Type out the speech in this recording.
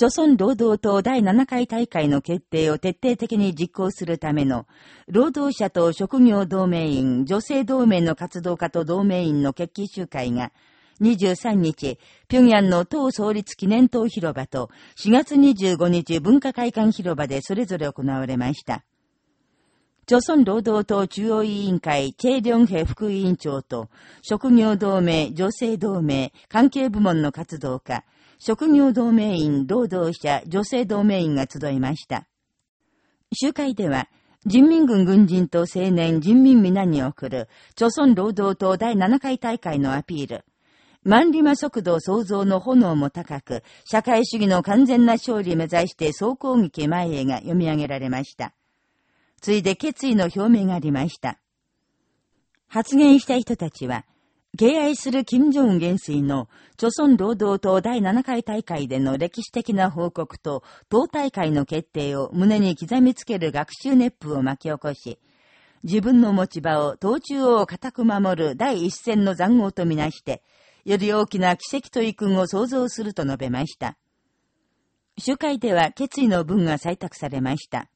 朝鮮労働党第7回大会の決定を徹底的に実行するための、労働者と職業同盟員、女性同盟の活動家と同盟員の決起集会が、23日、平壌の党創立記念党広場と4月25日文化会館広場でそれぞれ行われました。朝鮮労働党中央委員会、チェ・リョンヘ副委員長と、職業同盟、女性同盟、関係部門の活動家、職業同盟員、労働者、女性同盟員が集いました。集会では、人民軍軍人と青年人民皆に送る、朝鮮労働党第7回大会のアピール。万里馬速度創造の炎も高く、社会主義の完全な勝利目指して総攻撃前へが読み上げられました。ついで決意の表明がありました。発言した人たちは、敬愛する金正恩元帥の、朝鮮労働党第7回大会での歴史的な報告と、党大会の決定を胸に刻みつける学習熱風を巻き起こし、自分の持ち場を党中央を固く守る第一線の残号とみなして、より大きな奇跡と遺訓を創造すると述べました。集会では決意の文が採択されました。